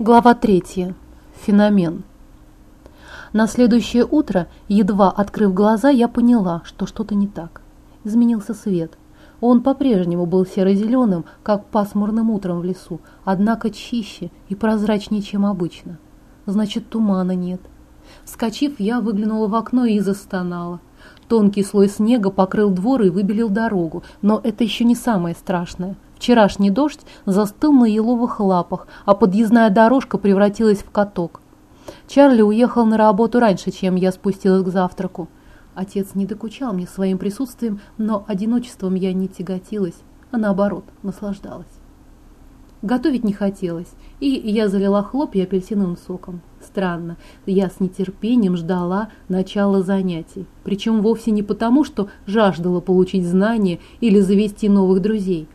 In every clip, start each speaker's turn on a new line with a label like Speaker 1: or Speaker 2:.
Speaker 1: Глава третья. Феномен. На следующее утро, едва открыв глаза, я поняла, что что-то не так. Изменился свет. Он по-прежнему был серо-зеленым, как пасмурным утром в лесу, однако чище и прозрачнее, чем обычно. Значит, тумана нет. Вскочив, я выглянула в окно и застонала. Тонкий слой снега покрыл двор и выбелил дорогу, но это еще не самое страшное. Вчерашний дождь застыл на еловых лапах, а подъездная дорожка превратилась в каток. Чарли уехал на работу раньше, чем я спустилась к завтраку. Отец не докучал мне своим присутствием, но одиночеством я не тяготилась, а наоборот, наслаждалась. Готовить не хотелось, и я залила хлопья апельсиновым соком. Странно, я с нетерпением ждала начала занятий, причем вовсе не потому, что жаждала получить знания или завести новых друзей.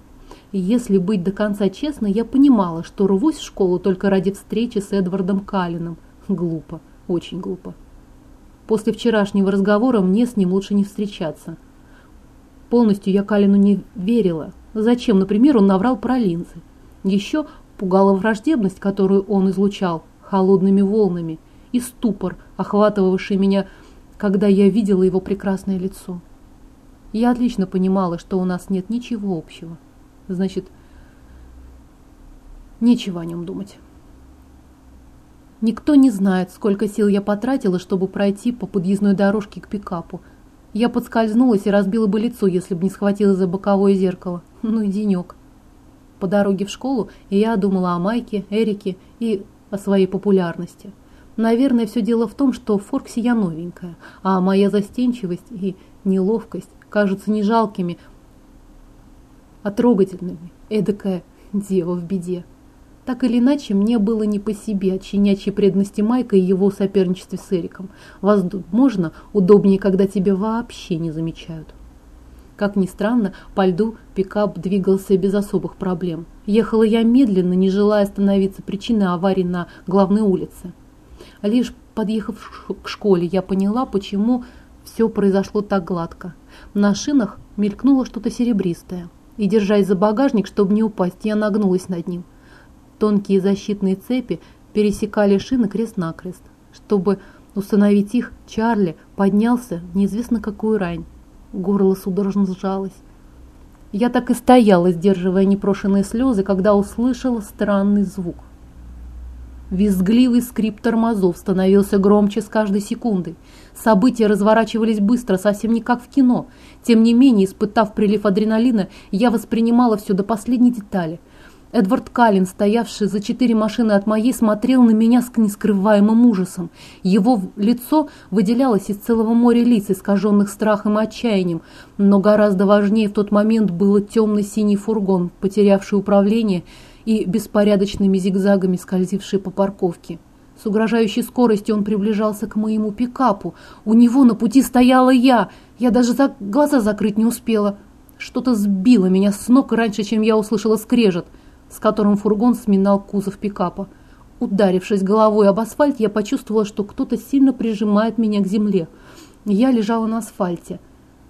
Speaker 1: Если быть до конца честной, я понимала, что рвусь в школу только ради встречи с Эдвардом Каллином. Глупо, очень глупо. После вчерашнего разговора мне с ним лучше не встречаться. Полностью я Калину не верила. Зачем, например, он наврал про линзы? Еще пугала враждебность, которую он излучал холодными волнами, и ступор, охватывавший меня, когда я видела его прекрасное лицо. Я отлично понимала, что у нас нет ничего общего. Значит, нечего о нем думать. Никто не знает, сколько сил я потратила, чтобы пройти по подъездной дорожке к пикапу. Я подскользнулась и разбила бы лицо, если бы не схватила за боковое зеркало. Ну и денек. По дороге в школу я думала о Майке, Эрике и о своей популярности. Наверное, все дело в том, что в Форксе я новенькая, а моя застенчивость и неловкость кажутся не жалкими, а трогательными. Эдакая дева в беде. Так или иначе, мне было не по себе от щенячьей преданности Майка и его соперничестве с Эриком. Возможно, удобнее, когда тебя вообще не замечают. Как ни странно, по льду пикап двигался без особых проблем. Ехала я медленно, не желая становиться причиной аварии на главной улице. Лишь подъехав к школе, я поняла, почему все произошло так гладко. На шинах мелькнуло что-то серебристое и, держась за багажник, чтобы не упасть, я нагнулась над ним. Тонкие защитные цепи пересекали шины крест-накрест. Чтобы установить их, Чарли поднялся неизвестно какую рань. Горло судорожно сжалось. Я так и стояла, сдерживая непрошенные слезы, когда услышала странный звук. Визгливый скрип тормозов становился громче с каждой секундой. События разворачивались быстро, совсем не как в кино. Тем не менее, испытав прилив адреналина, я воспринимала все до последней детали. Эдвард Каллин, стоявший за четыре машины от моей, смотрел на меня с нескрываемым ужасом. Его лицо выделялось из целого моря лиц, искаженных страхом и отчаянием, но гораздо важнее в тот момент был темно-синий фургон, потерявший управление и беспорядочными зигзагами скользивший по парковке. С угрожающей скоростью он приближался к моему пикапу. У него на пути стояла я. Я даже за глаза закрыть не успела. Что-то сбило меня с ног раньше, чем я услышала скрежет – с которым фургон сминал кузов пикапа. Ударившись головой об асфальт, я почувствовала, что кто-то сильно прижимает меня к земле. Я лежала на асфальте,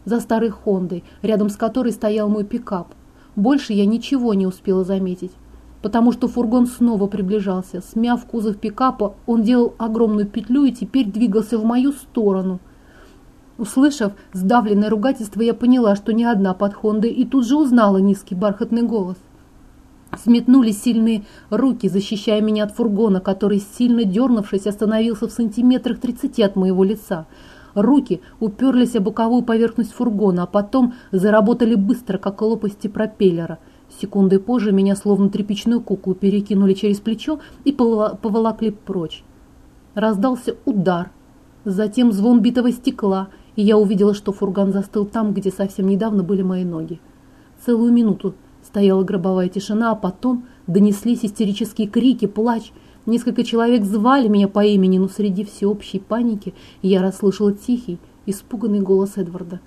Speaker 1: за старой Хондой, рядом с которой стоял мой пикап. Больше я ничего не успела заметить, потому что фургон снова приближался. Смяв кузов пикапа, он делал огромную петлю и теперь двигался в мою сторону. Услышав сдавленное ругательство, я поняла, что не одна под Хондой, и тут же узнала низкий бархатный голос. Сметнулись сильные руки, защищая меня от фургона, который, сильно дернувшись, остановился в сантиметрах тридцати от моего лица. Руки уперлись о боковую поверхность фургона, а потом заработали быстро, как лопасти пропеллера. Секунды позже меня, словно тряпичную куклу, перекинули через плечо и поволокли прочь. Раздался удар, затем звон битого стекла, и я увидела, что фургон застыл там, где совсем недавно были мои ноги. Целую минуту Стояла гробовая тишина, а потом донеслись истерические крики, плач. Несколько человек звали меня по имени, но среди всеобщей паники я расслышала тихий, испуганный голос Эдварда.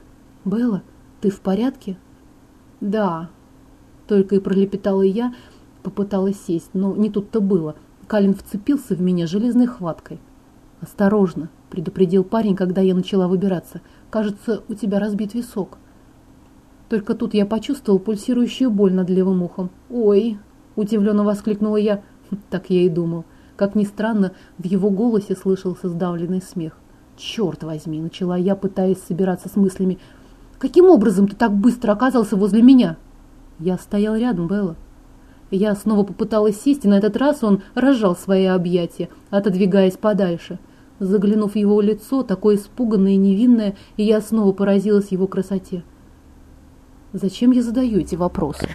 Speaker 1: «Белла, ты в порядке?» «Да», — только и пролепетала я, попыталась сесть, но не тут-то было. Калин вцепился в меня железной хваткой. «Осторожно», — предупредил парень, когда я начала выбираться. «Кажется, у тебя разбит висок». Только тут я почувствовал пульсирующую боль над левым ухом. «Ой!» – удивленно воскликнула я. «Так я и думал». Как ни странно, в его голосе слышался сдавленный смех. «Черт возьми!» – начала я, пытаясь собираться с мыслями. «Каким образом ты так быстро оказался возле меня?» Я стоял рядом, Белла. Я снова попыталась сесть, и на этот раз он разжал свои объятия, отодвигаясь подальше. Заглянув в его лицо, такое испуганное и невинное, я снова поразилась его красоте. Зачем я задаю эти вопросы?